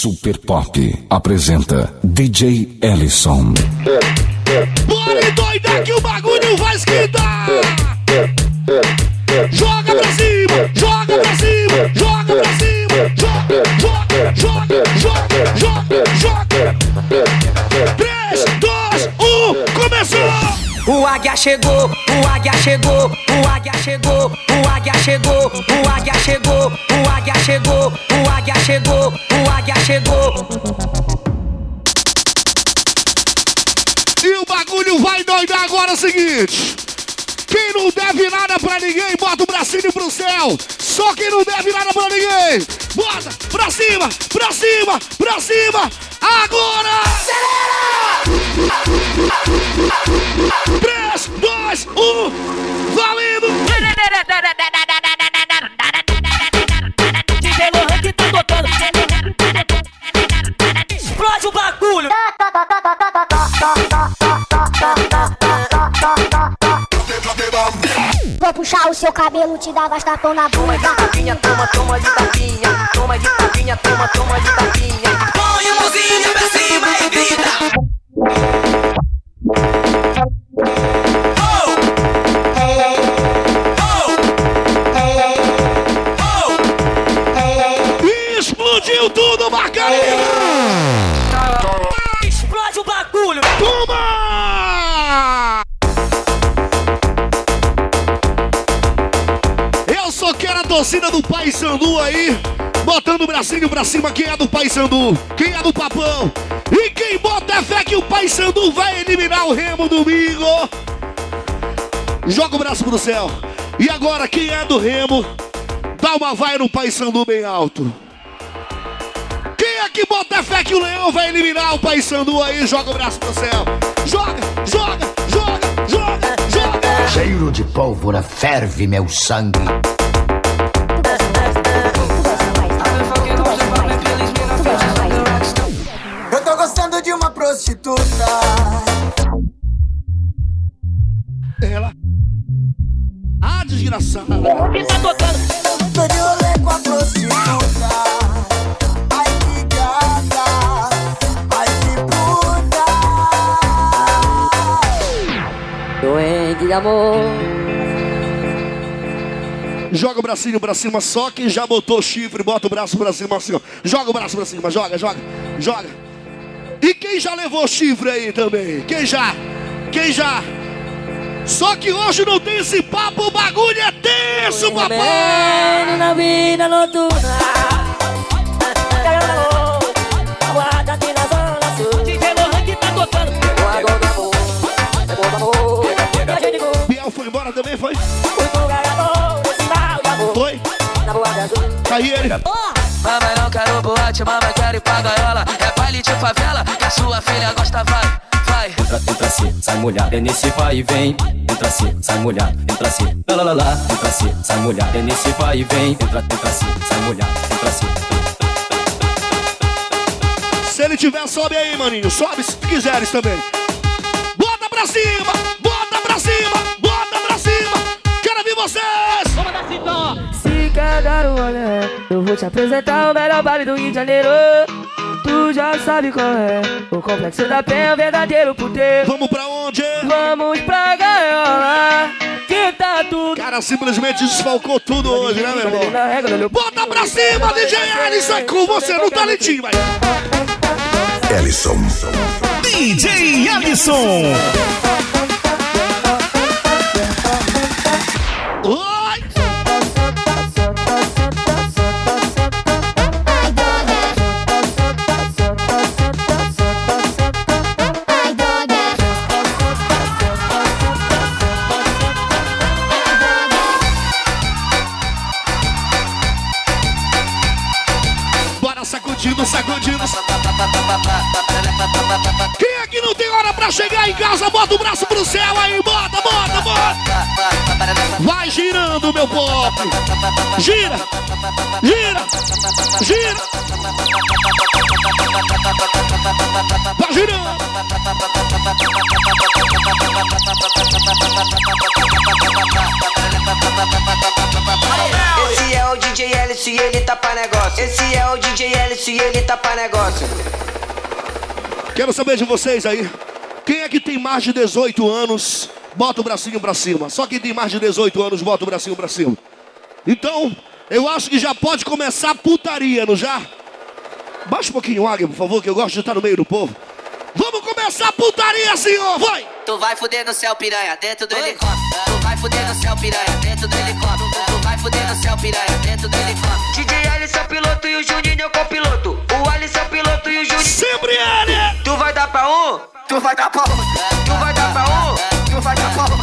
Super Pop apresenta DJ Ellison. Bora doida que o bagulho vai esquentar! Joga pra cima, joga pra cima, joga pra cima, joga, joga, joga, joga, joga, joga. Águia chegou, o águia chegou, o águia chegou, o águia chegou, o águia chegou, o águia chegou, o águia chegou, o águia chegou. E o bagulho vai doidar agora é o seguinte. Quem não deve nada pra ninguém, bota o bracinho pro céu. Só quem não deve nada pra ninguém. Bota pra cima, pra cima, pra cima. Agora! Acelera! 3, 2, 1, valendo! DJ Lohan que tá tocando. Explode o bagulho. Puxar o seu cabelo, te dar bastapão na Toma de bunda. tapinha, toma, toma de tapinha. Toma de tapinha, toma, toma de tapinha. Põe a mãozinha pra cima e grita. Torcida do Pai Sandu aí, botando o bracinho pra cima. Quem é do Pai Sandu? Quem é do Papão? E quem bota fé que o Pai Sandu vai eliminar o Remo domingo? Joga o braço pro céu. E agora, quem é do Remo? Dá uma vai no Pai Sandu bem alto. Quem é que bota fé que o Leão vai eliminar o Pai Sandu aí? Joga o braço pro céu. Joga, joga, joga, joga, joga. Cheiro de pólvora ferve meu sangue. Ah, desgraçada. Quem tá tocando? Com a prostituta. Ai que gata. Ai que puta. Doente de amor. Joga o bracinho pra cima, só quem já botou o chifre, bota o braço pra cima assim, ó. Joga o braço pra cima, joga, joga, joga. E quem já levou chifre aí também? Quem já? Quem já? Só que hoje não tem esse papo, o bagulho é tenso, papai! na vida noturna. DJ Lohan que tá tocando. Biel foi embora também, foi? Foi? Aí ele. Mamãe não quero boate, mamãe quero ir pra gaiola É baile de favela, que a sua filha gosta, vai, vai Entra, entra assim, sai molhado, é nesse vai e vem. Entra assim, sai molhado, entra assim, lá lá lá lá. Entra assim, sai molhado, é nesse vai e vem. Entra, entra assim, sai molhado, entra assim. Se ele tiver, sobe aí, maninho. Sobe se quiseres também. Bota pra cima! Bota pra cima! Bota pra cima! Quero ver vocês! Se quer dar um olé, eu vou te apresentar o melhor baile do Rio de Janeiro. Tu já sabe qual é, o complexo da penha é o verdadeiro puteiro. Vamos pra onde? Vamos pra gaiola, que tá tudo. Cara, simplesmente desfalcou tudo hoje, né, meu irmão? Bota pra cima, DJ Ellison, é com você no talentinho, vai! Ellison. DJ Alisson. Quem que não tem hora pra chegar em casa? Bota o braço pro céu aí, bota, bota, bota. Vai girando, meu pop. Gira, gira, gira. Vai Tá girando. Esse é o DJ Alice e ele tá pra negócio. Esse é o DJ Alice e ele tá pra negócio. Quero saber de vocês aí. Quem é que tem mais de 18 anos? Bota o bracinho pra cima. Só quem tem mais de 18 anos, bota o bracinho pra cima. Então, eu acho que já pode começar a putaria, não já? Baixa um pouquinho o águia, por favor, que eu gosto de estar no meio do povo. Vamos começar a putaria, senhor! Vai! Tu vai fuder no céu, piranha, dentro do helicóptero. Tu vai fuder no céu, piranha, dentro do helicóptero. Tu vai fuder no céu, piranha, dentro do helicóptero. DJ Alisson é o piloto e o Juninho é o copiloto. O Alisson é o piloto e o Juninho. Sempre ele! Tu vai dar pra um? Tu vai dar pra um? Tu vai dar pra um? Tu vai dar pra um?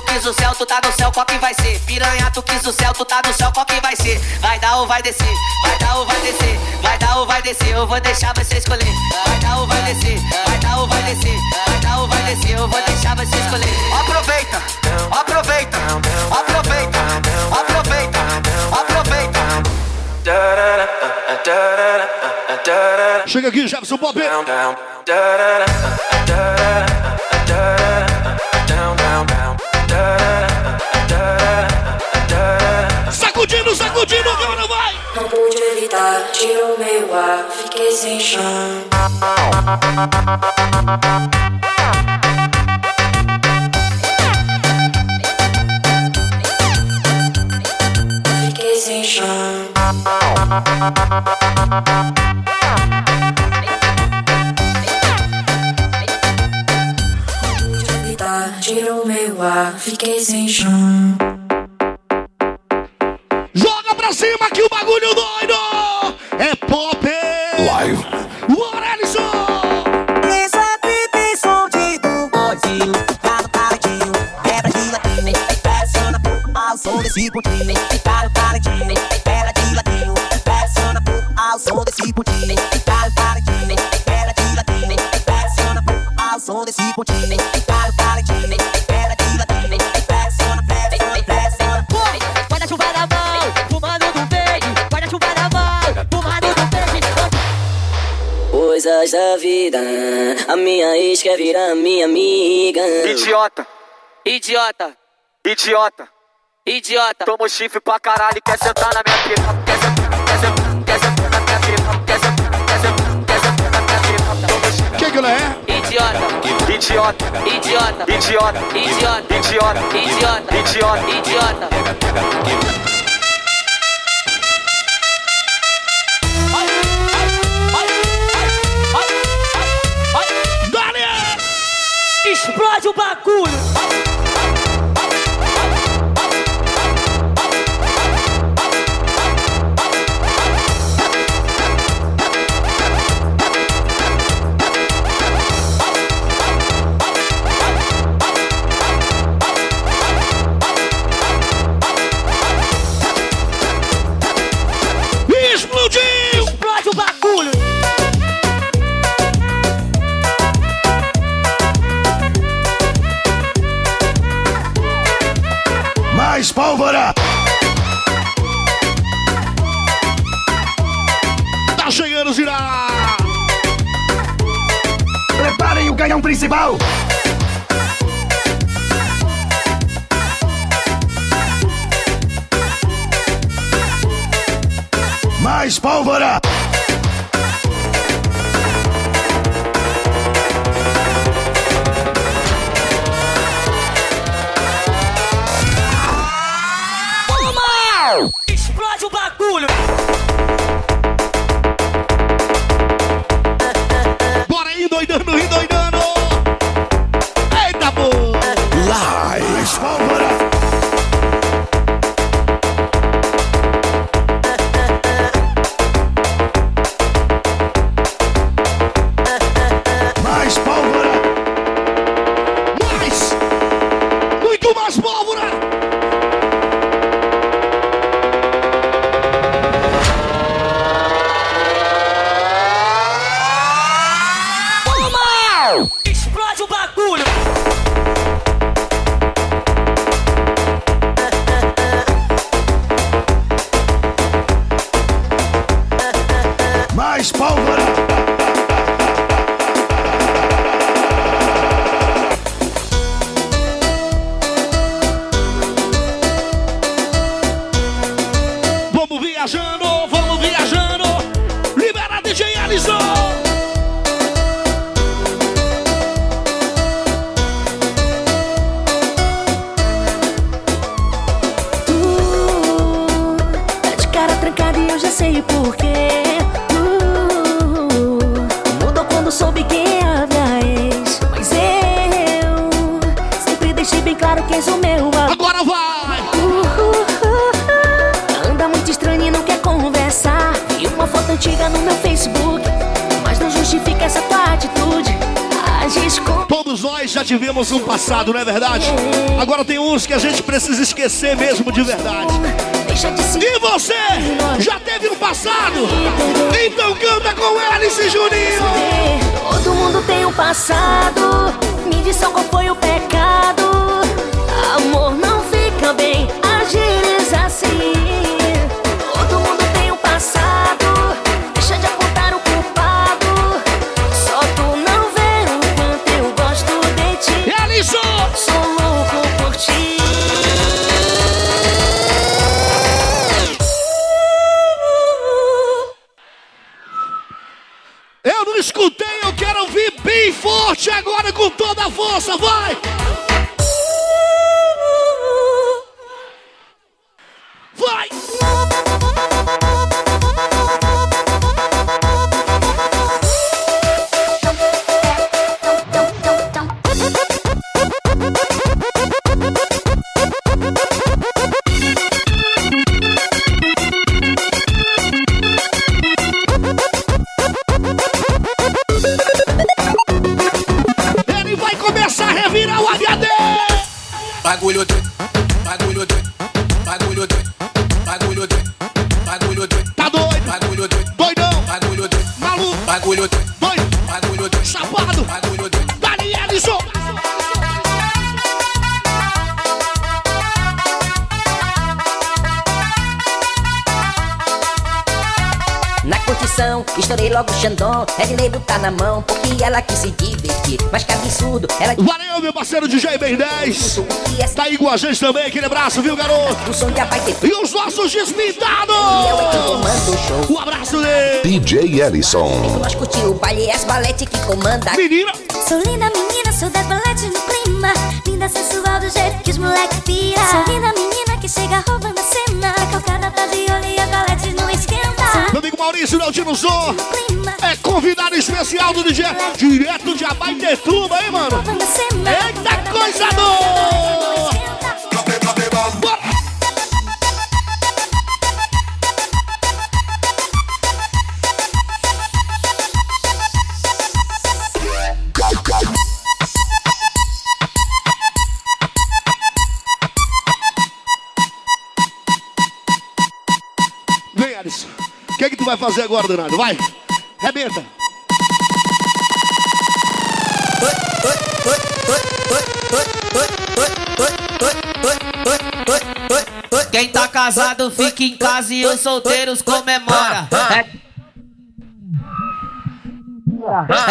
Tu quis o céu, tu tá no céu, qual que vai ser? Piranha, tu quis o céu, tu tá no céu, qual que vai ser? Vai dar ou vai descer? Vai dar ou vai descer? Vai dar ou vai descer? Eu vou deixar você escolher. Vai dar ou vai descer? Vai dar ou vai descer? Vai dar ou vai descer? Eu vou deixar você escolher. Aproveita, aproveita, aproveita, aproveita, aproveita. Chega aqui, Jefferson Bob. Sacudindo, sacudindo, agora vai! Não pude evitar, tirou meu ar, fiquei sem chão. Fiquei sem chão. Tirou meu ar, fiquei sem chão. Joga pra cima que o bagulho doido! É pop! Live. Bora, Alisson! Esse aqui tem som de bodinho, tá no talentinho, quebra de latinho, pressiona ao som desse pontinho, Da vida, a minha ex quer virar minha amiga. Idiota, idiota, idiota, idiota. Toma o chifre pra caralho e quer sentar na minha pica. Quer sentar, quer sentar, quer sentar na minha pica. Quer sentar, quer sentar, quer sentar na minha pica. Toma o chifre. Quem que ela é? Idiota, idiota, idiota, idiota, idiota, idiota, idiota, idiota, Explode o bagulho. Mais pólvora! Tá chegando, girar! Preparem o canhão principal! Mais pólvora! O bagulho. Sou meu amor. Agora vai! Anda muito estranho e não quer conversar. Vi uma foto antiga no meu Facebook. Mas não justifica essa tua atitude. Agis com. Todos nós já tivemos um passado, não é verdade? Agora tem uns que a gente precisa esquecer mesmo de verdade. E você já teve um passado? Então canta com Alice e Juninho! Todo mundo tem um passado. Me diz só qual foi o pecado. Amor não fica bem, agires assim. Todo mundo tem um passado. Deixa de apontar o culpado. Só tu não vê o quanto eu gosto de ti. E Alisson! Sou louco por ti. Eu não escutei, eu quero ouvir bem forte agora com toda a força! Vai! Pull your estourei logo o Xandão. É de nego tá na mão, porque ela quis se divertir. Mas que absurdo, ela Valeu, meu parceiro DJ Ben 10! Tá aí com a gente também, aquele abraço, viu, garoto? o som já vai ter. E os nossos despintados! Eu é. Um abraço dele! DJ Ellison. Nós curtir o baile é as balete que comanda. Menina! Sou linda menina, sou das balete no clima Linda sensual do jeito que os moleque pira Sou linda menina que chega roubando a cena A calcada tá de olho e a Meu amigo Maurício Leotino Zon é convidado especial do DJ direto de Abaitetuba, hein, mano? Eita coisa boa! Que é que tu vai fazer agora, danado? Vai! Rebenta! Quem tá casado fica em casa e os solteiros comemora.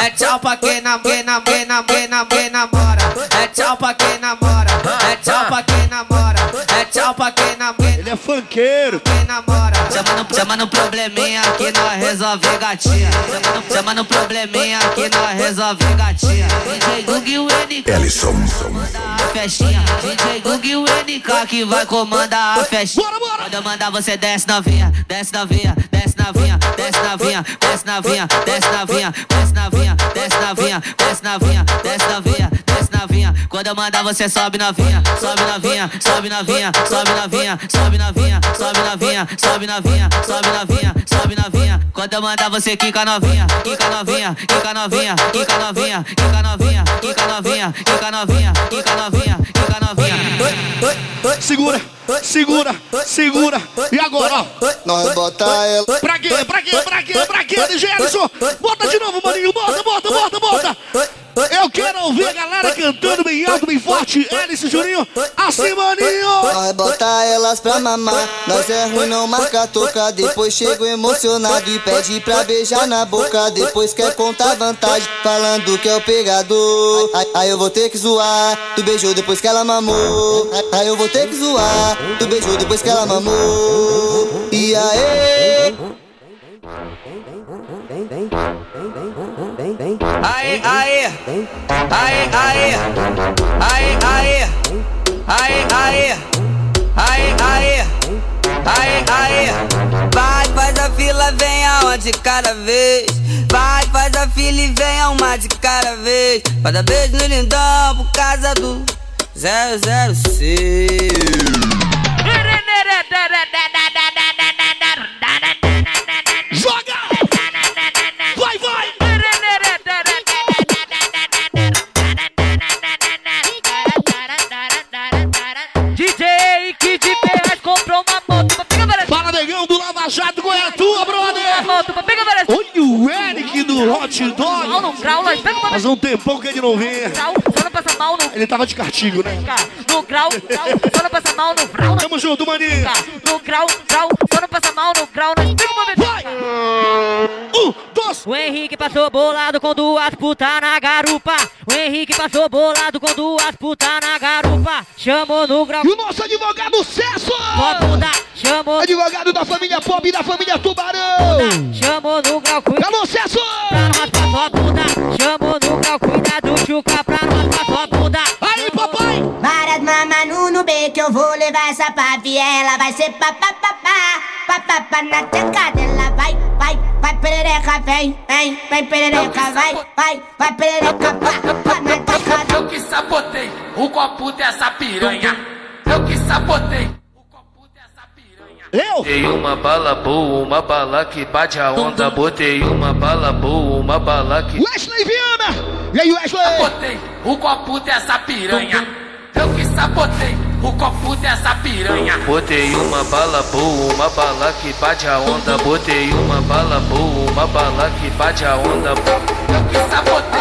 É, tchau pra quem nam, quem nam, quem nam, quem nam, quem namora. É tchau pra quem namora. É tchau pra quem namora. É tchau pra quem nam, quem Ele é funkeiro! quem namora. Chama no, chama no probleminha que nós resolve gatinha. Chama no, chama no probleminha que nós resolve gatinha. DJ Gug e o NK Ellison. a festinha. DJ Gug e o NK que vai comandar a festinha. Bora, bora! Quando eu mandar você desce novinha, desce novinha, desce novinha, desce novinha, desce novinha, desce novinha, desce novinha, desce novinha, desce novinha, desce novinha, desce novinha. Quando eu mandar você sobe novinha, sobe novinha, sobe novinha, sobe novinha, sobe novinha, sobe novinha, sobe novinha, sobe novinha, sobe novinha. Quando eu mandar você quica novinha, quica novinha, quica novinha, quica novinha, quica novinha, quica novinha, quica novinha, quica novinha, quica novinha. Segura, segura, segura. E agora, ó. Nós bota ela. Pra quê? Pra quê? Pra quê? Pra quê, DJ? Bota de novo, maninho. Bota, bota, bota, bota. Eu quero ouvir a galera cantando bem alto, bem forte. Alice Juninho, assim, maninho. Nós bota elas pra mamar. Nós é ruim, não marca toca. Depois chego emocionado e pede pra beijar na boca. Depois quer contar vantagem, falando que é o pegador. Aí, aí eu vou ter que zoar. Tu beijou depois que ela mamou. Aí eu vou ter que zoar. Tu beijou depois que ela mamou. E aí? Aê, aê, aê, aê, aê, aê, aê, aê, aê, aê, aê, aê, Vai, faz a fila, venha uma de cada vez. Vai, faz a fila e venha uma de cada vez. Cada beijo no lindão por causa do 006. Nós uma Faz um tempão que ele não vê. grau, só não passa mal no Ele tava de castigo, né? no grau, grau, só não passa mal no grau, Tamo junto, maninho. no grau, grau, só não passa mal no grau, nós pega uma vez. Vai! Um, dois. O Henrique passou bolado com duas putas na garupa. O Henrique passou bolado com duas putas na garupa. Chamou no grau. E o nosso advogado Cesso! Bunda, chamou, Advogado da família Pop e da família Tubarão! chamou no grau, Alô, Cesso! pra não bunda. Chamou chuca pra raspar sua bunda. Aí, papai! Várias mama no no que eu vou levar essa papi Ela vai ser papapá, papapá na teca dela Vai, vai, vai perereca, vem, vem, vem perereca Vai, vai, vai perereca, pá, pá na teca Eu que sabotei o copo dessa piranha. Eu que sabotei. Eu? Botei uma bala boa, uma bala que bate a onda. Botei uma bala boa, uma bala que. Wesley Viana! E aí, Wesley? Sabotei o copo dessa piranha. Eu que sabotei o copo dessa piranha. Botei uma bala boa, uma bala que bate a onda. Botei uma bala boa, uma bala que bate a onda. Eu que sabotei.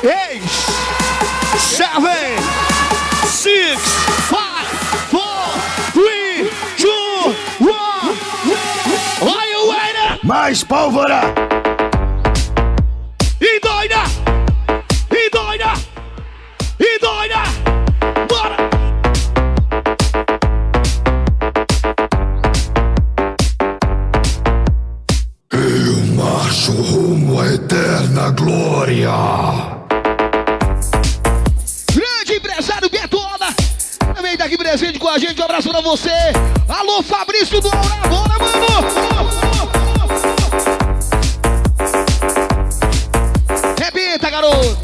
Eight, seven, six, five, four, three, two, one. Olha o Eira! Mais pólvora! E doida! E doida! E doida! Bora! Eu marcho rumo à eterna glória! Gente. Um abraço pra você. Alô, Fabrício do Aura. Bora, mano! Repita, garoto!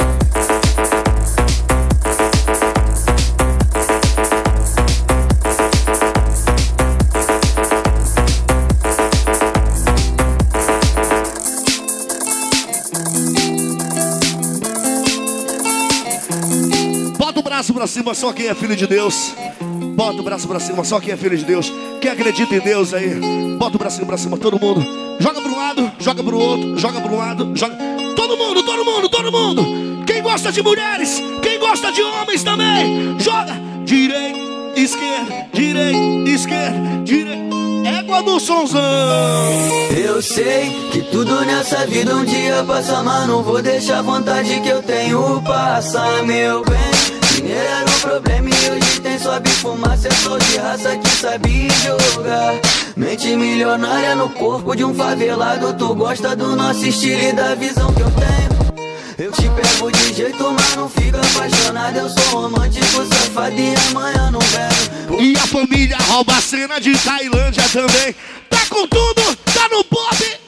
Bota o braço pra cima, só quem é filho de Deus. Bota o braço pra cima, só quem é filho de Deus. Quem acredita em Deus aí, bota o bracinho pra cima, todo mundo. Joga pro lado, joga pro outro, joga pro lado, joga. Todo mundo, todo mundo, todo mundo. Quem gosta de mulheres, quem gosta de homens também, joga. Direita, esquerda, direita, esquerda, direita. Égua do sonzão. Eu sei que tudo nessa vida um dia passa, mas não vou deixar a vontade que eu tenho passar, meu bem. Dinheiro era um problema sobe fumaça, é só de raça que sabe jogar. Mente milionária no corpo de um favelado, tu gosta do nosso estilo e da visão que eu tenho. Eu te pego de jeito, mas não fica apaixonado. Eu sou romântico, safado e amanhã não velho. E a família rouba a cena de Tailândia também. Tá com tudo, tá no pop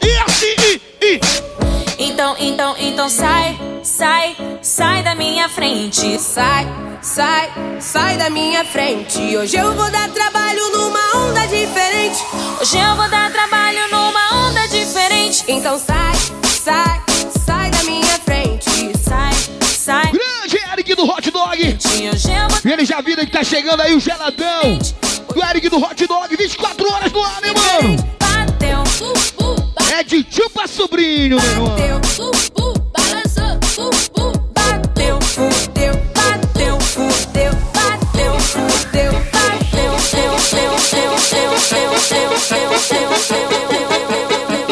então, sai, sai, sai da minha frente. Sai, sai, sai da minha frente. Hoje eu vou dar trabalho numa onda diferente. Hoje eu vou dar trabalho numa onda diferente. Então sai, sai, sai da minha frente. Sai, sai. Grande Eric do Hot Dog. Vou E ele já vira que tá chegando aí o geladão. O Eric do Hot Dog, 24 horas no ar, né, mano? bateu, uh, uh, É de tio pra sobrinho, meu irmão. bateu, uh,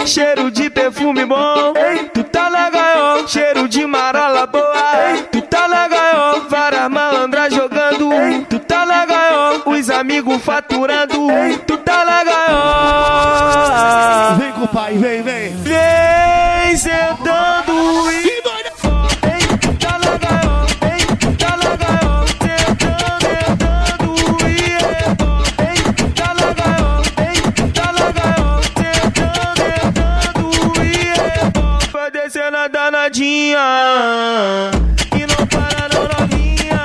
Cheiro de perfume bom, ei, tu tá na gaiola. Cheiro de marola boa, ei, tu tá na gaiola. Várias malandras jogando, ei, tu tá na gaiola. Os amigos faturando, ei, tu tá na gaiola. Vem com o pai, vem, vem. Vem sentando danadinha. Que não para não novinha.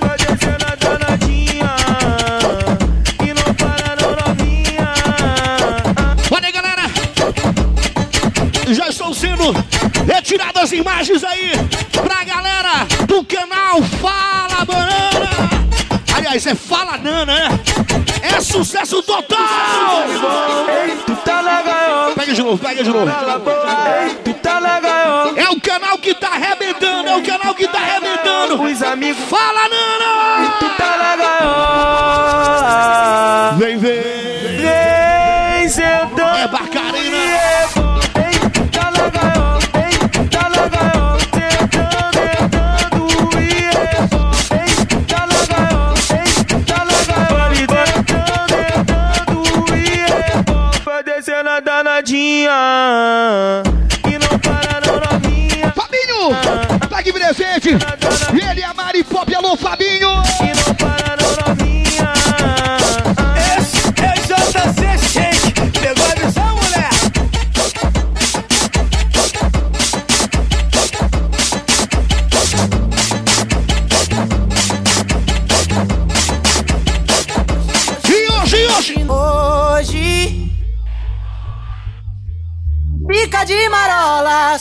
Vai a danadinha. Não para não novinha. Olha aí, galera. Já estão sendo retiradas as imagens aí pra galera do canal Fala Banana. Aliás, é Fala Nana, né? É sucesso total! Ei, tu tá na gaiola. Pega de novo, pega de novo. Ei, tu tá na gaiola. É o canal que tá arrebentando, é o canal que tá arrebentando. Os amigos. Fala, Nana! Tu tá na gaiola. Vem, vem. A danadinha. E não para não novinha. Fabinho, tá aqui presente. Ele a Mari Pop, alô, Fabinho.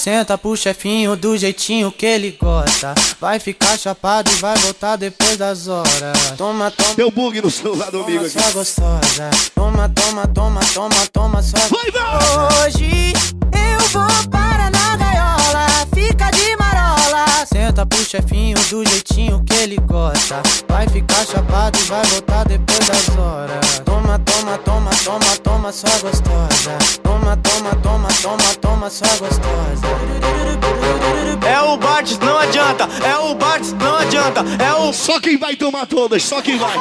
Senta pro chefinho do jeitinho que ele gosta. Vai ficar chapado e vai voltar depois das horas. Toma, toma. Deu bug no celular do amigo aqui. sua gostosa. Toma, toma, toma, toma, toma sua Vai, vai! Hoje eu vou para Senta pro chefinho do jeitinho que ele gosta. Vai ficar chapado e vai voltar depois das horas. Toma, toma, toma, toma, toma sua gostosa. Toma, toma, toma, toma, toma sua gostosa. É o Bartz, não adianta. É o Bartz, não adianta. É o. Só quem vai tomar todas, só quem vai.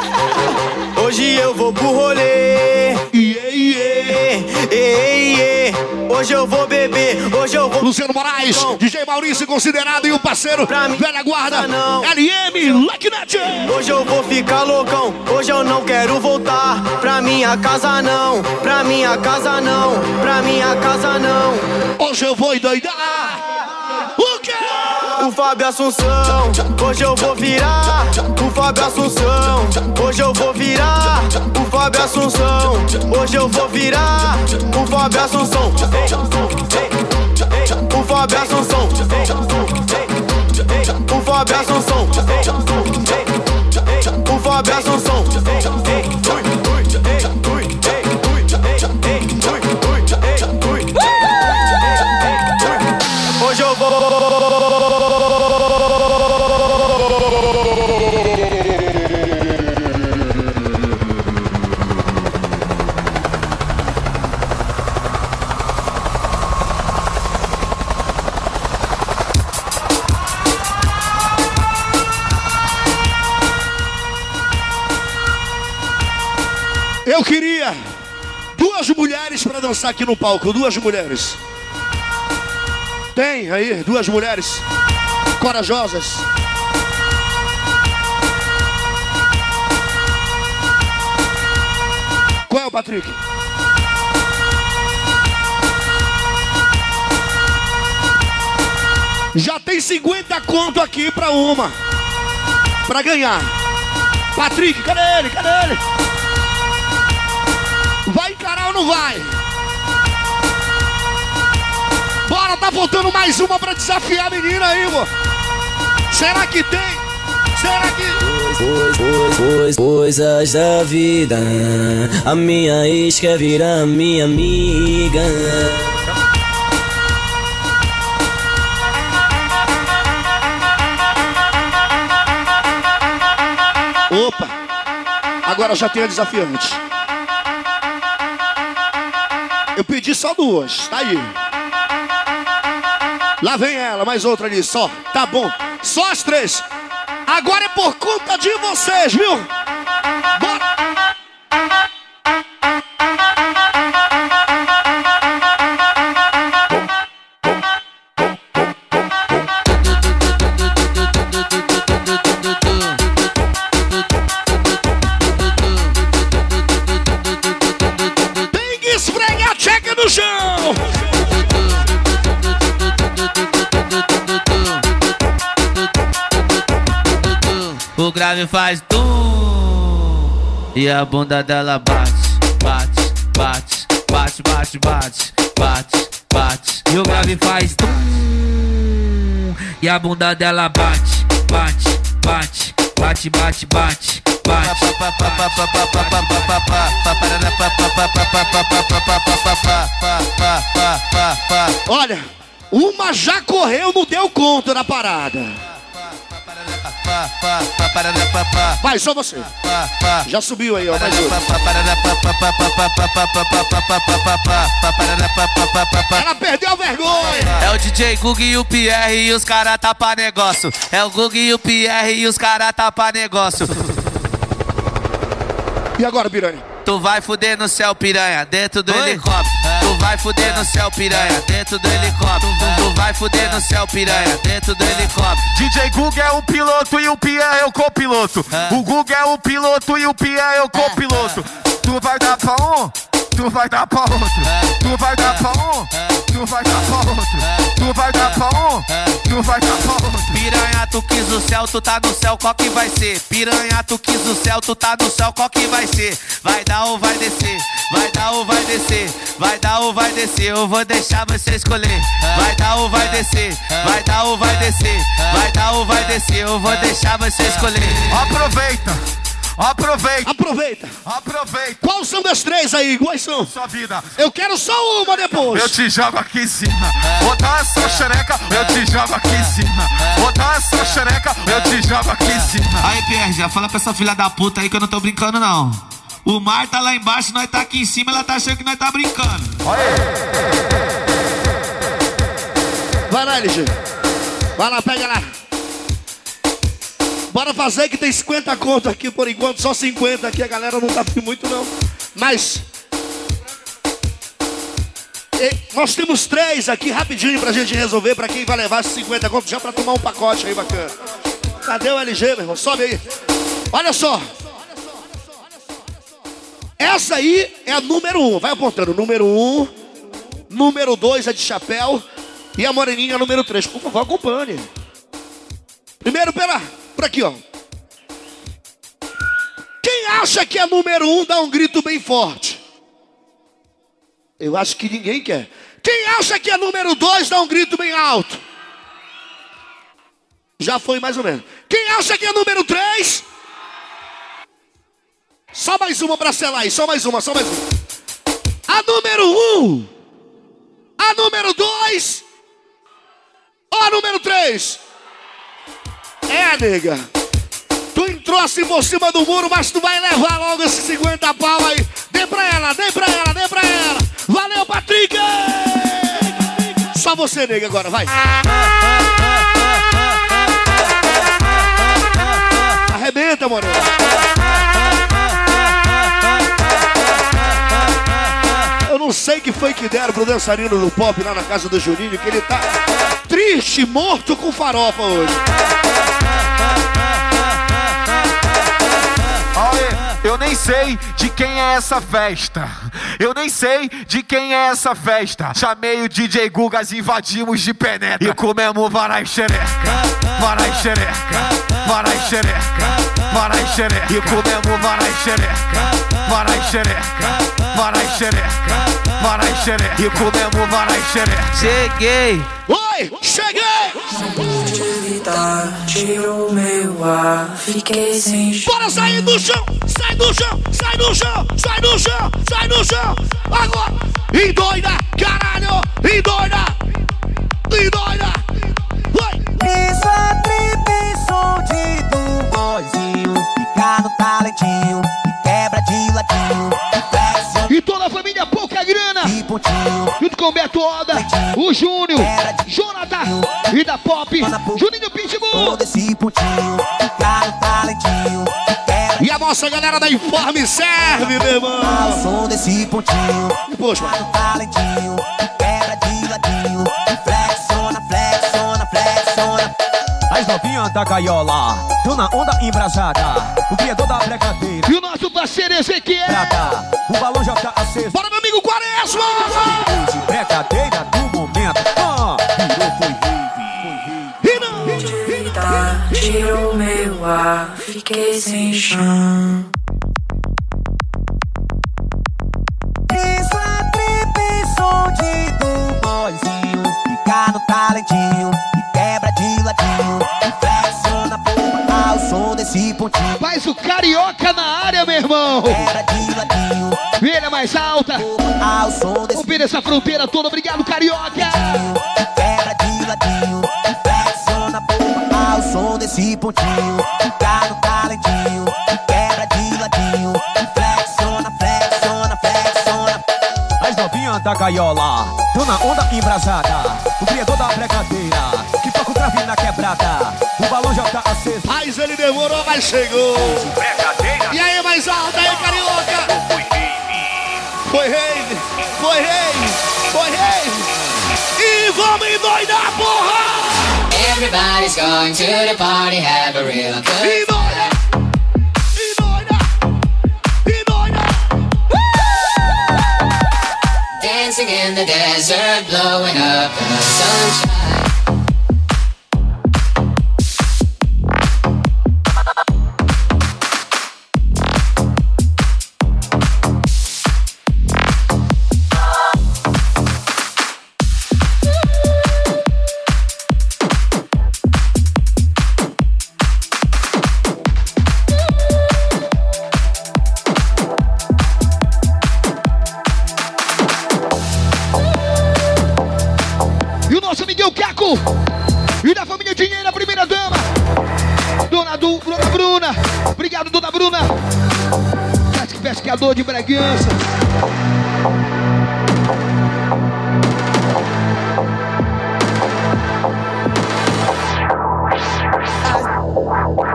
Hoje eu vou pro rolê. Iê. Ei, ei, Hoje eu vou beber. Hoje eu vou. Luciano Moraes, DJ Maurício considerado e o parceiro Pra mim, velha guarda, não. LM Lucky Nut. Hoje eu vou ficar loucão. Hoje eu não quero voltar pra minha casa não. Pra minha casa não. Pra minha casa não. Hoje eu vou endoidar. O Fábio Assunção, hoje eu vou virar. O Fábio Assunção, hoje eu vou virar. O Fábio Assunção, hoje eu vou virar. O Fábio Assunção, o Fábio Assunção, o Fábio Assunção, o Fábio Assunção. Eu queria duas mulheres pra dançar aqui no palco, duas mulheres. Tem aí duas mulheres corajosas. Qual é o Patrick? Já tem 50 conto aqui pra uma. Pra ganhar. Patrick, cadê ele? Cadê ele? Vai encarar ou não vai? Bora, tá faltando mais uma pra desafiar a menina aí, vô. Será que tem? Será que. Pois, coisas da vida. A minha ex quer virar minha amiga. Opa! Agora já tem a desafiante. Eu pedi só duas, tá aí. Lá vem ela, mais outra ali, só. Tá bom. Só as três. Agora é por conta de vocês, viu? Faz tum e a bunda dela bate, bate, bate, bate, bate, bate, bate, bate. E o grave faz tum E a bunda dela bate, bate, bate, bate, bate, bate, bate. Olha, uma já correu, não deu conta da parada. Vai, só você. Já subiu aí, ó. Mais. Ela perdeu a vergonha. É o DJ Gug e o Pierre e os cara tá pra negócio. É o Gug e o Pierre e os cara tá pra negócio. E agora, piranha? Tu vai fuder no céu, piranha, dentro do helicóptero. Tu vai fuder no céu, piranha, dentro do helicóptero. Tu vai fuder no céu, piranha, dentro do helicóptero. DJ Gug é o piloto e o Pia é o copiloto. O Gug é o piloto e o Pia é o copiloto. Tu vai dar pra um, tu vai dar pra outro. Tu vai dar pra um, tu vai dar pra outro. Tu vai dar pra um, tu vai dar pra outro. Piranha, tu quis o céu, tu tá no céu, qual que vai ser? Piranha, tu quis o céu, tu tá no céu, qual que vai ser? Vai dar ou vai descer? Vai dar ou vai descer? Vai dar ou vai descer? Eu vou deixar você escolher. Vai dar ou vai descer? Vai dar ou vai descer? Vai dar ou vai descer? Eu vou deixar você escolher. Aproveita. Aproveita. Aproveita. Aproveita. Qual são das três aí? Quais são? Sua vida. Eu quero só uma depois. Eu te jogo aqui em cima. Vou dar essa xereca, eu te jogo aqui em cima. Vou dar essa xereca, eu te jogo aqui em cima. Aí, Pierre, já fala pra essa filha da puta aí que eu não tô brincando, não. O mar tá lá embaixo, nós tá aqui em cima, ela tá achando que nós tá brincando. Vai lá, LG. Vai lá, pega lá. Bora fazer que tem 50 conto aqui por enquanto, só 50 aqui, a galera não tá muito não. Mas. nós temos três aqui rapidinho pra gente resolver pra quem vai levar esses 50 conto já pra tomar um pacote aí bacana. Cadê o LG, meu irmão? Sobe aí. Olha só. Essa aí é a número um. Vai apontando. Número um. Número dois é de chapéu. E a moreninha número três. Por favor, acompanhe. Primeiro pela. Por aqui, ó. Quem acha que é número um, dá um grito bem forte. Eu acho que ninguém quer. Quem acha que é número dois, dá um grito bem alto. Já foi mais ou menos. Quem acha que é número três? Só mais uma pra selar aí, só mais uma, só mais uma. A número um. A número dois. A número três? É, nega. Tu entrou assim por cima do muro, mas tu vai levar logo esses 50 pau aí. Dê pra ela, dê pra ela, dê pra ela. Valeu, Patrick! Só você, nega, agora, vai. Arrebenta, mano. Eu não sei que foi que deram pro dançarino do pop lá na casa do Juninho, que ele tá triste, morto com farofa hoje. Eu nem sei de quem é essa festa. Eu nem sei de quem é essa festa. Chamei o DJ Gugas, invadimos de penetra. E comemos varai xereca, varai xereca, varai xereca, varai xereca. E comemos varai xereca, varai xereca, varai xereca, varai xereca. E comemos varai xereca. Cheguei. Oi, cheguei! Tirou meu ar, fiquei sem Bora sair do chão, sai do chão, sai do chão, sai do chão, sai do chão. Agora, e doida, caralho, e doida, e doida. Vai. Isso é trip, som de do boizinho. Fica no talentinho, quebra de ladinho. E toda a família Grana, junto com o Beto Oda, o Júnior, Jonathan e da Pop, Juninho Pitbull. Desse pontinho, no talentinho. E a nossa galera da Informe serve, meu irmão. som desse pontinho. Poxa, talentinho, quebra de ladinho. As novinhas da gaiola, tão na onda embrasada. O criador da brincadeira. E o nosso parceiro Ezequiel. Prata, o balão já tá aceso. Bora, meu amigo Quaresma! De brincadeira do momento. Ah, virou foi rave. Tá, tirou meu ar, fiquei sem chão. Isso é trip, som de do boizinho. Fica no talentinho, quebra de ladinho. Flexão na bomba, ao som desse pontinho. Faz o carioca na área, meu irmão. Quebra de ladinho. Vira mais alta. Ao som desse essa fronteira toda, obrigado, carioca. Quebra de ladinho. Flexão na bomba, ao som desse pontinho. Fica no. Quebra de ladinho. Flexona, flexona, flexona. As novinhas da gaiola. Tô na onda embrasada, o criador da brincadeira o grave na quebrada. O balão já tá aceso. Mas ele demorou, mas chegou. E aí, mais alta aí, Carioca. Foi rei, foi rei, foi rei. E vamos endoidar, porra! Everybody's going to the party, have a real good! Endoida! Dancing in the desert, blowing up the sunshine.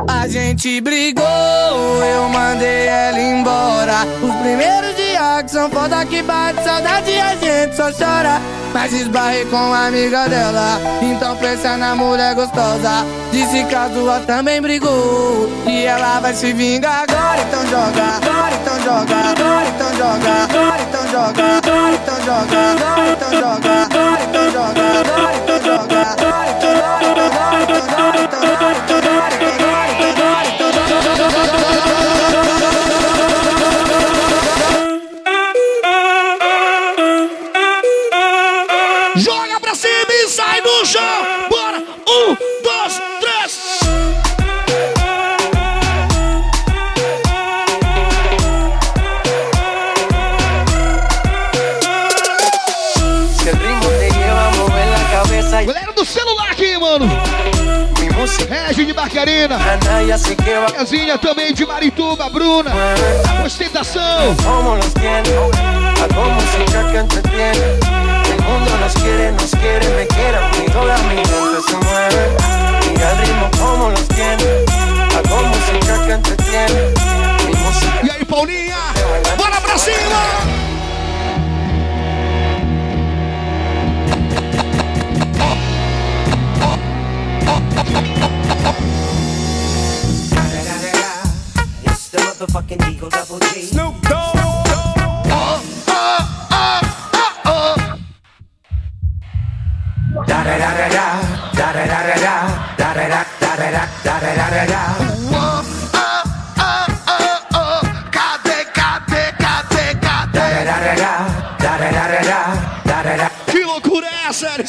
A gente brigou, eu mandei ela embora. Os primeiros dias que são foda que bate saudade e a gente só chora. Mas esbarrei com a amiga dela, então pensa na mulher gostosa. Disse que as duas também brigou. E ela vai se vingar então. Agora então joga. Agora então joga. Agora então joga. Agora então joga. Agora então joga. Agora então joga. Agora então joga. Agora então joga. Agora então joga. Agora então joga. Agora então joga. De Barcarena. Casinha também de Marituba, Bruna. Ostentação. Como los tiene. Hago música que entretiene. El mundo nos quiere, nos quiere, me quiere. Mi toda mi mente se mueve. Mira el ritmo como los tiene. Hago música que entretiene. Mi música. E aí, Paulinha? Bora pra cima! It's the motherfucking Eagle Double G. Snoop Da da da da da da da da da da da da da da da da da da da da.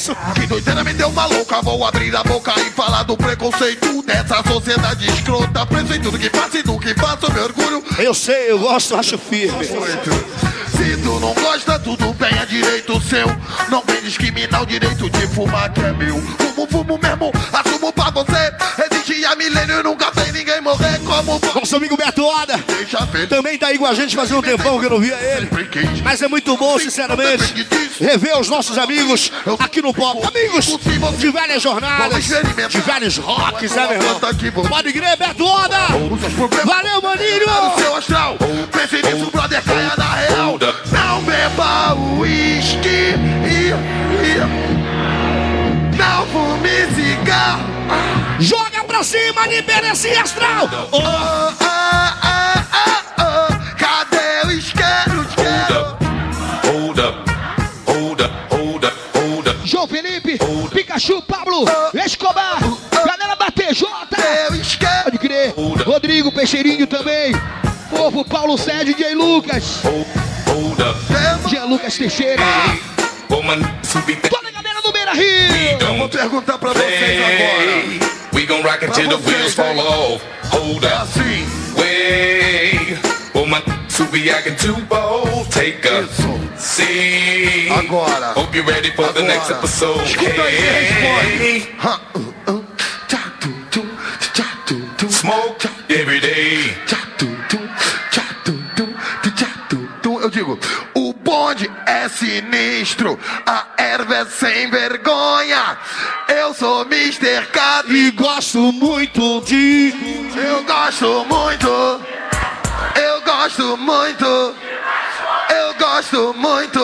É Alisson? Que doideira me deu maluca, vou abrir a boca e falar do preconceito dessa sociedade escrota. Preso em tudo que faço e do que faço, meu orgulho. Eu sei, eu gosto, acho firme. Se tu não gosta, tudo bem, é direito seu. Não vem discriminar o direito de fumar que é meu. Fumo, fumo mesmo, assumo pra você. Há milênio nunca fez ninguém morrer como Nosso amigo Beto Oda também tá aí com a gente fazendo um tempão que eu não via ele. Mas é muito bom, sinceramente, rever os nossos amigos aqui no Pop. Amigos de velhas jornadas, de velhos rocks, né, meu irmão? Pode crer, Beto Oda! Valeu, maninho! seu astral. Pense nisso, brother, caia na real. Não beba uísque e não fume cigarro. Joga pra cima, libera esse astral! Oh, ah, ah, ah, oh. Cadê o isqueiro, isqueiro? Hold up, hold up, hold up, hold up. João Felipe, Pikachu, Pablo, Escobar, galera da TJ! Pode crer, Rodrigo Peixeirinho também, Povo Paulo Sérgio, DJ Lucas, DJ Lucas Teixeira, toda a galera do Beira Rio! Vou perguntar pra vocês agora. We gon' rock until the wheels fall off. Hold up, three way. Well, my so we acting too bold. Take a seat. Hope you're ready for the next episode. Smoke every day. Eu digo, bonde é sinistro, a erva é sem vergonha. Eu sou Mr. Cat E gosto muito de. Eu gosto muito. Eu gosto muito. Eu gosto muito.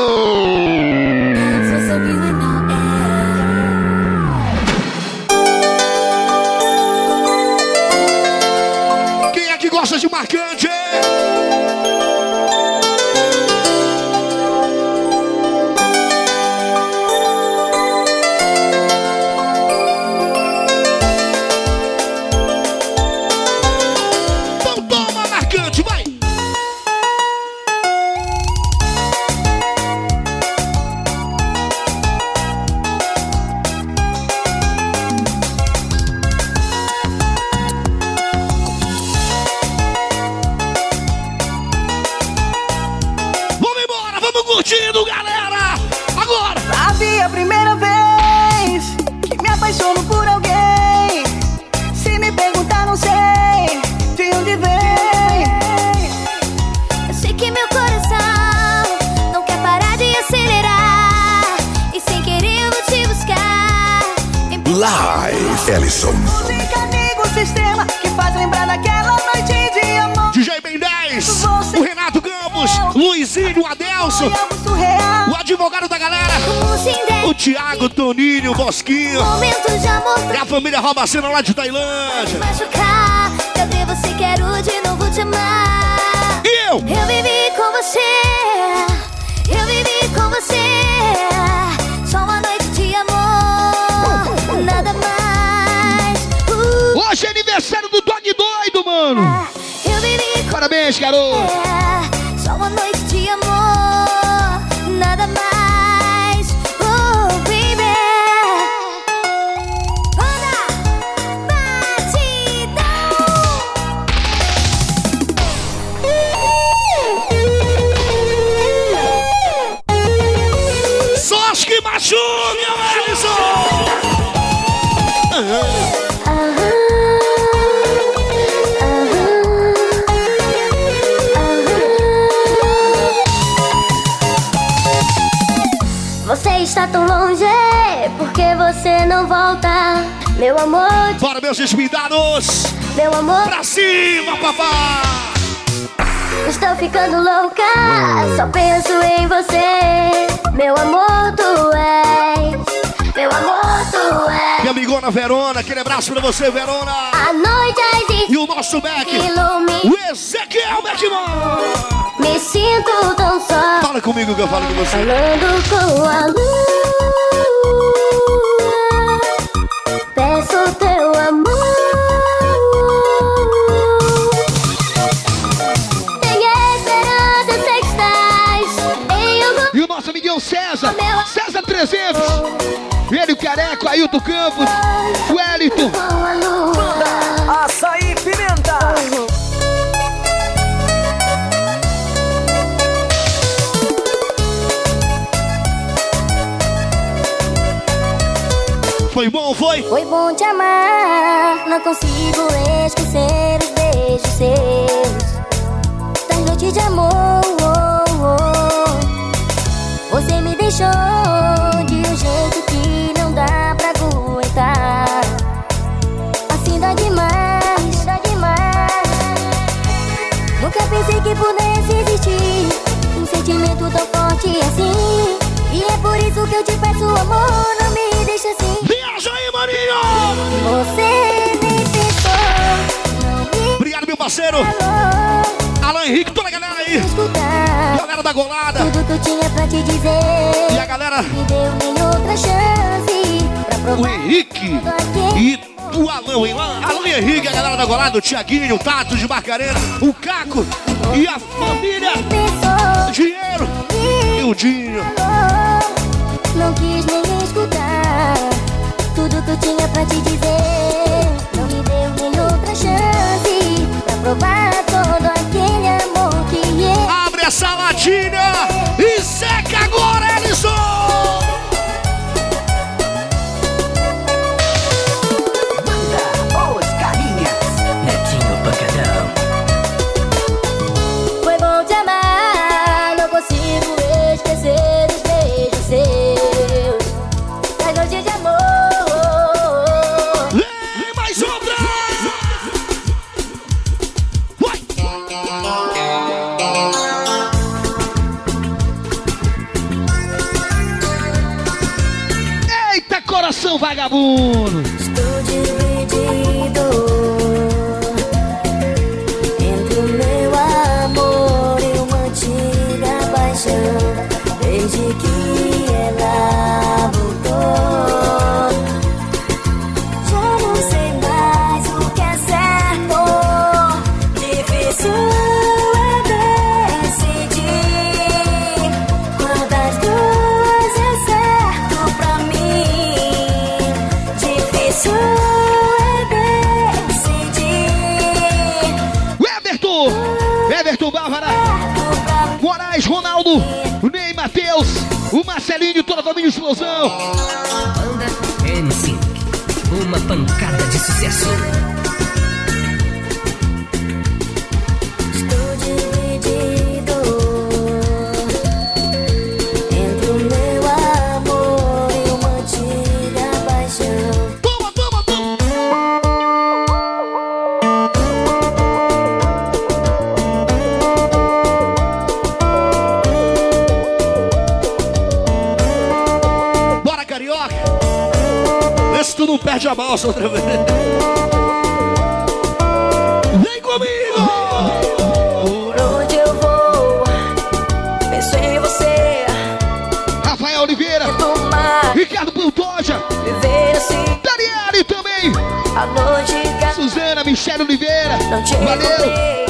Quem é que gosta de marcante? Ellison. Música, amigo, sistema que faz lembrar daquela noite de amor. DJ Ben 10, o Renato Campos, Luizinho, Adelson, surreal. o advogado da galera, o Thiago, Toninho, Bosquinho, e a família Robacena lá de Tailândia. machucar. Quero de novo te amar. E eu? Eu vivi com você. Eu vivi com você. Parabéns, garoto. Está tão longe, porque você não volta? Meu amor, Bora, meus desvidados. meu amor, Pra cima, papai. estou ficando louca. Só penso em você. Meu amor, tu és. Meu amor, tu és. Minha amigona Verona, aquele abraço pra você, Verona. A noite existe. E o nosso Beck, Ilumina. o Ezequiel Beckman. Me sinto tão só. Fala comigo que eu falo com você. Falando com a lua. César, César 300. Ele, o Careco, Ailton Campos, o Wellington. Foi bom, foi? Foi bom te amar, não consigo esquecer os beijos seus. Das noites de amor, oh, oh. você me deixou de um jeito que não dá pra aguentar. Assim dá demais, dá demais. Nunca pensei que pudesse existir um sentimento tão forte assim. E é por isso que eu te peço amor, não me deixa assim. Viaja aí! Você nem pensou, não me Obrigado, meu parceiro. Alan Henrique, toda a galera aí. escutar. Galera da Golada. Tudo que eu tinha pra te dizer. E a galera, Me deu nem outra chance pra o Henrique e o Alan, hein? Alan Henrique, a galera da Golada, o Tiaguinho, o Tato de Margarena, o Caco e a família. O dinheiro e o Dinho. Não quis nem tudo que eu tinha pra te dizer. Não me deu nem outra chance pra provar todo aquele amor que eu. Abre a saladinha e seca agora, Ellison! Estou dividido E Explosão. Banda MC. Uma pancada de sucesso. Balsa outra vez. Vem comigo! Por onde eu vou, penso em você. Rafael Oliveira, Ricardo Pantoja, assim. Daniele também, A noite Suzana, Michele Oliveira, valeu!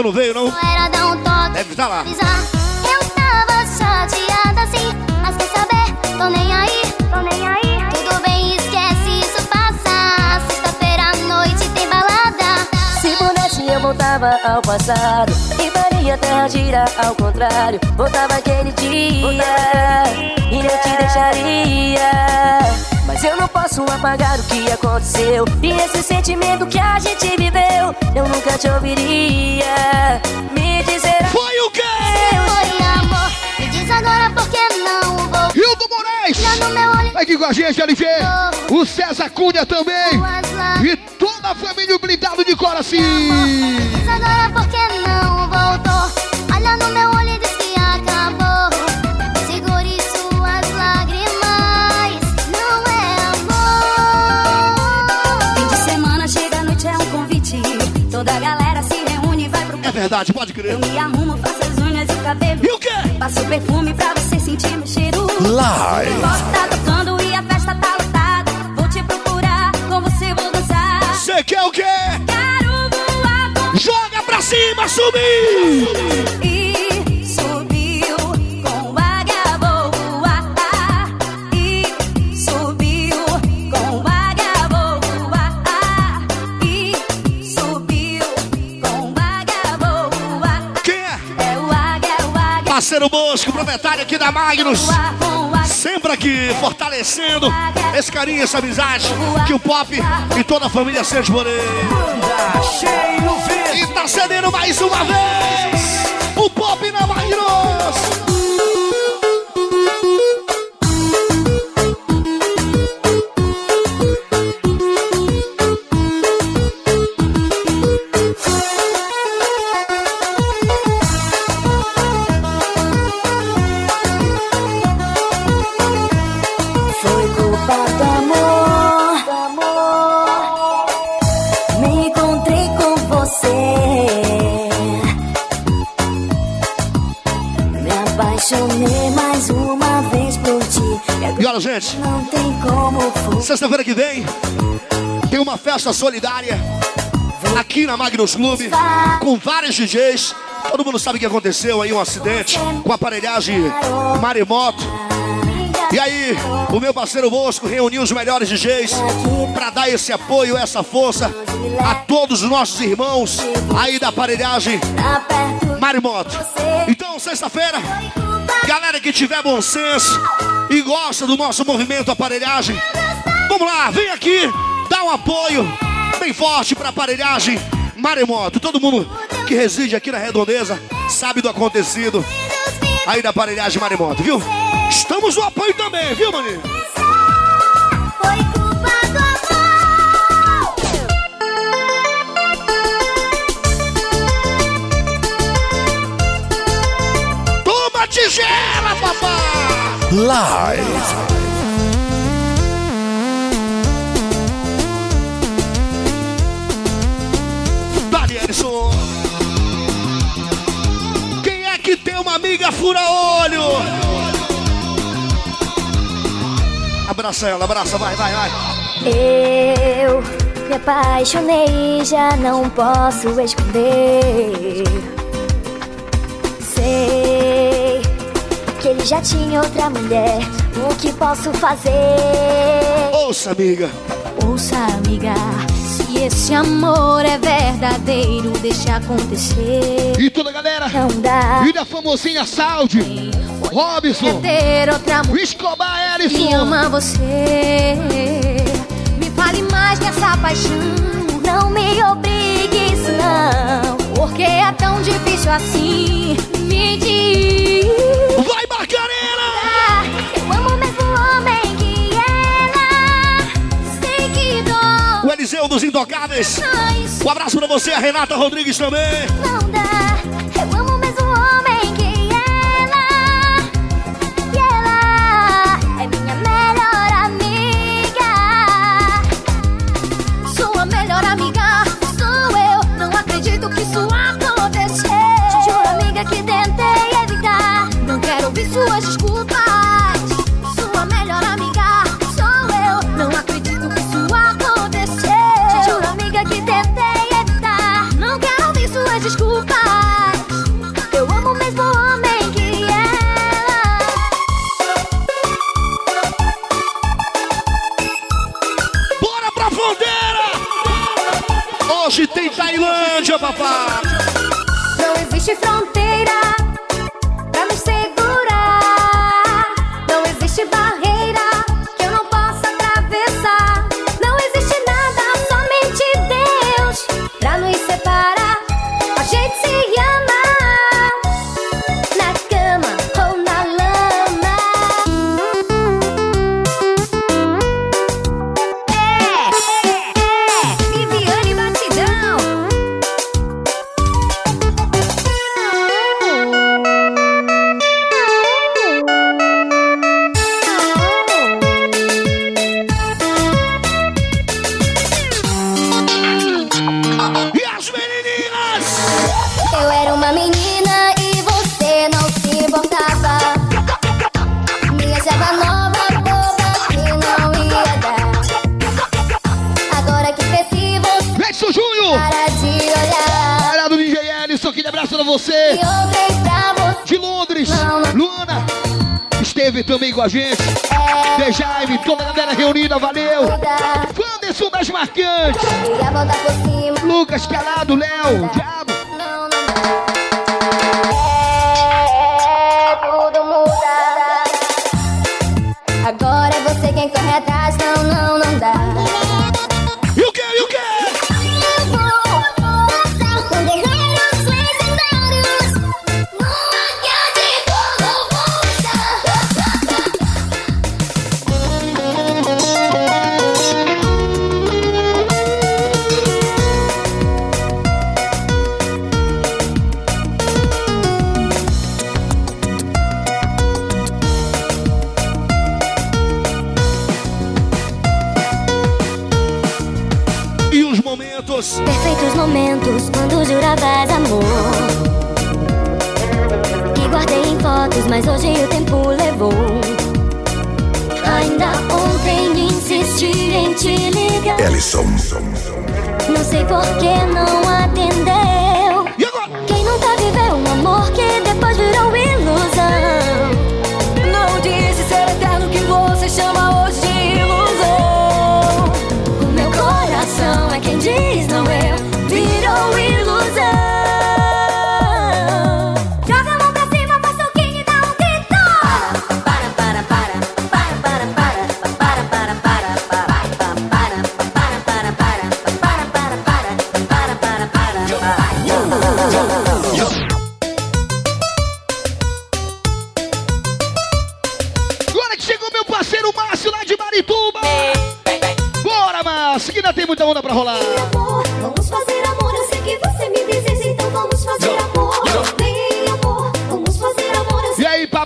Não veio, não? Só era dar um toque. Deve estar lá. Eu tava chateada sim, mas quer saber? Tô nem aí, tô nem aí. Tudo bem, esquece, isso passa. Sexta-feira à noite tem balada. Se pudesse eu voltava ao passado E faria a terra girar ao contrário Voltava aquele dia E eu te deixaria Mas eu não posso apagar o que aconteceu E esse sentimento que a gente viveu Eu nunca te ouviria Me dizer Foi o quê? Foi amor, me diz agora por que não vou. Hildo Moraes! Olha no meu olho. Aqui com a gente, LG! O César Cunha também! E toda a família blindado de coração! Diz agora por que não voltou. Olha no meu olho verdade, pode crer. Eu me arrumo, faço as unhas e o cabelo. E o quê? Passo perfume pra você sentir meu cheiro. Live. O rock tá tocando e a festa tá lotada. Vou te procurar, com você vou dançar. Você quer o quê? Quero voar com Joga pra cima, subir! Bosco, proprietário aqui da Magnus. Sempre aqui fortalecendo esse carinho, essa amizade que o Pop e toda a família sente por ele. E tá cedendo mais uma vez sexta-feira que vem tem uma festa solidária aqui na Magnus Clube com vários DJs. Todo mundo sabe o que aconteceu aí, um acidente com aparelhagem Maremoto. E aí, o meu parceiro Bosco reuniu os melhores DJs para dar esse apoio, essa força a todos os nossos irmãos aí da aparelhagem Marimoto. Então, sexta-feira, galera que tiver bom senso e gosta do nosso movimento aparelhagem, Vamos lá, vem aqui, dá um apoio bem forte para aparelhagem Maremoto. Todo mundo que reside aqui na Redondeza sabe do acontecido aí da aparelhagem Maremoto, viu? Estamos no apoio também, viu, maninho? Toma tigela, papá! Live. fura-olho. Abraça ela, abraça, vai, vai, vai. Eu me apaixonei e já não posso esconder. Sei que ele já tinha outra mulher. O que posso fazer? Ouça, amiga. Ouça, amiga que esse amor é verdadeiro, deixa acontecer. E toda a galera, não dá. E da famosinha Saldi, Robson, Ter outra Escobar Ellison. Que ama você. Me fale mais dessa paixão, não me obrigue isso não. Porque é tão difícil assim, me diz. Vai, Eliseu dos Intocáveis. Um abraço pra você, a Renata Rodrigues também. Não dá. Gabriel.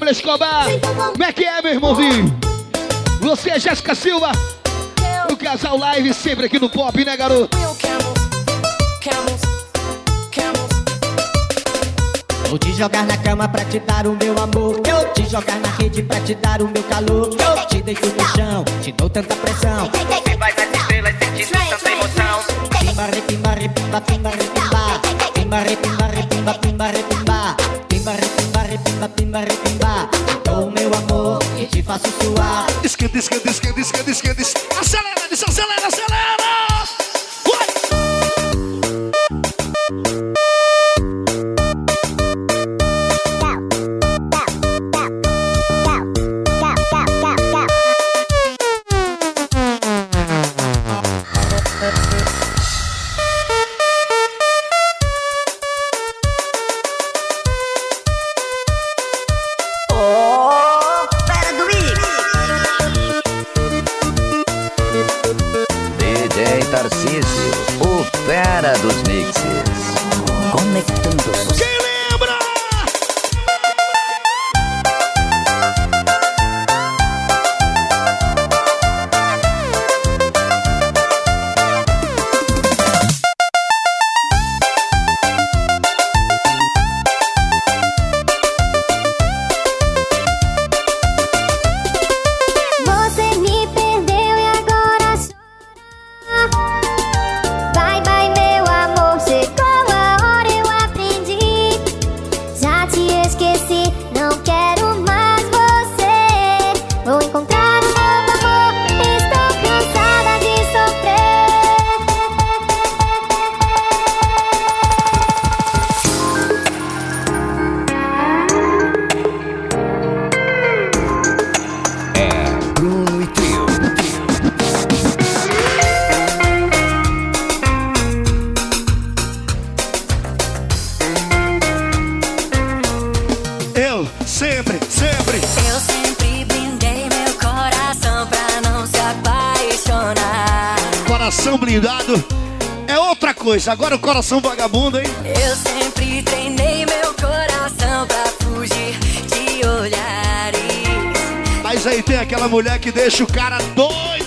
Pablo Escobar? Como é que é, meu irmãozinho? Você é Jéssica Silva? O casal live sempre aqui no pop, né, garoto? Vou te jogar na cama pra te dar o meu amor. Eu te jogar na rede pra te dar o meu calor. Eu te deito no chão, te dou tanta pressão. Você vai nas estrelas sentindo tanta emoção. Pimba, repimba, repimba, pimba, repimba. Pimba, repimba, repimba, pimba, repimba. Pimba, repimba, repimba, pimba, repimba. Dou o meu amor e te faço suar. Esquenta, esquenta, esquenta, esquenta, esquenta. Acelera, desacelera, acelera! Agora o coração vagabundo, hein? Eu sempre treinei meu coração pra fugir de olhares. Mas aí tem aquela mulher que deixa o cara doido,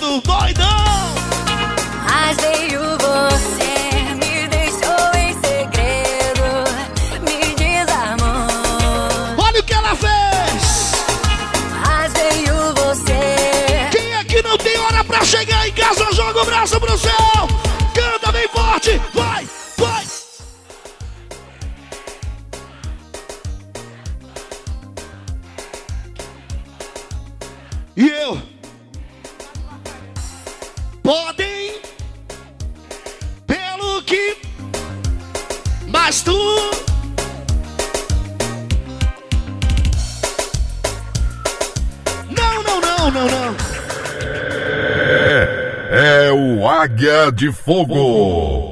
de Fogo.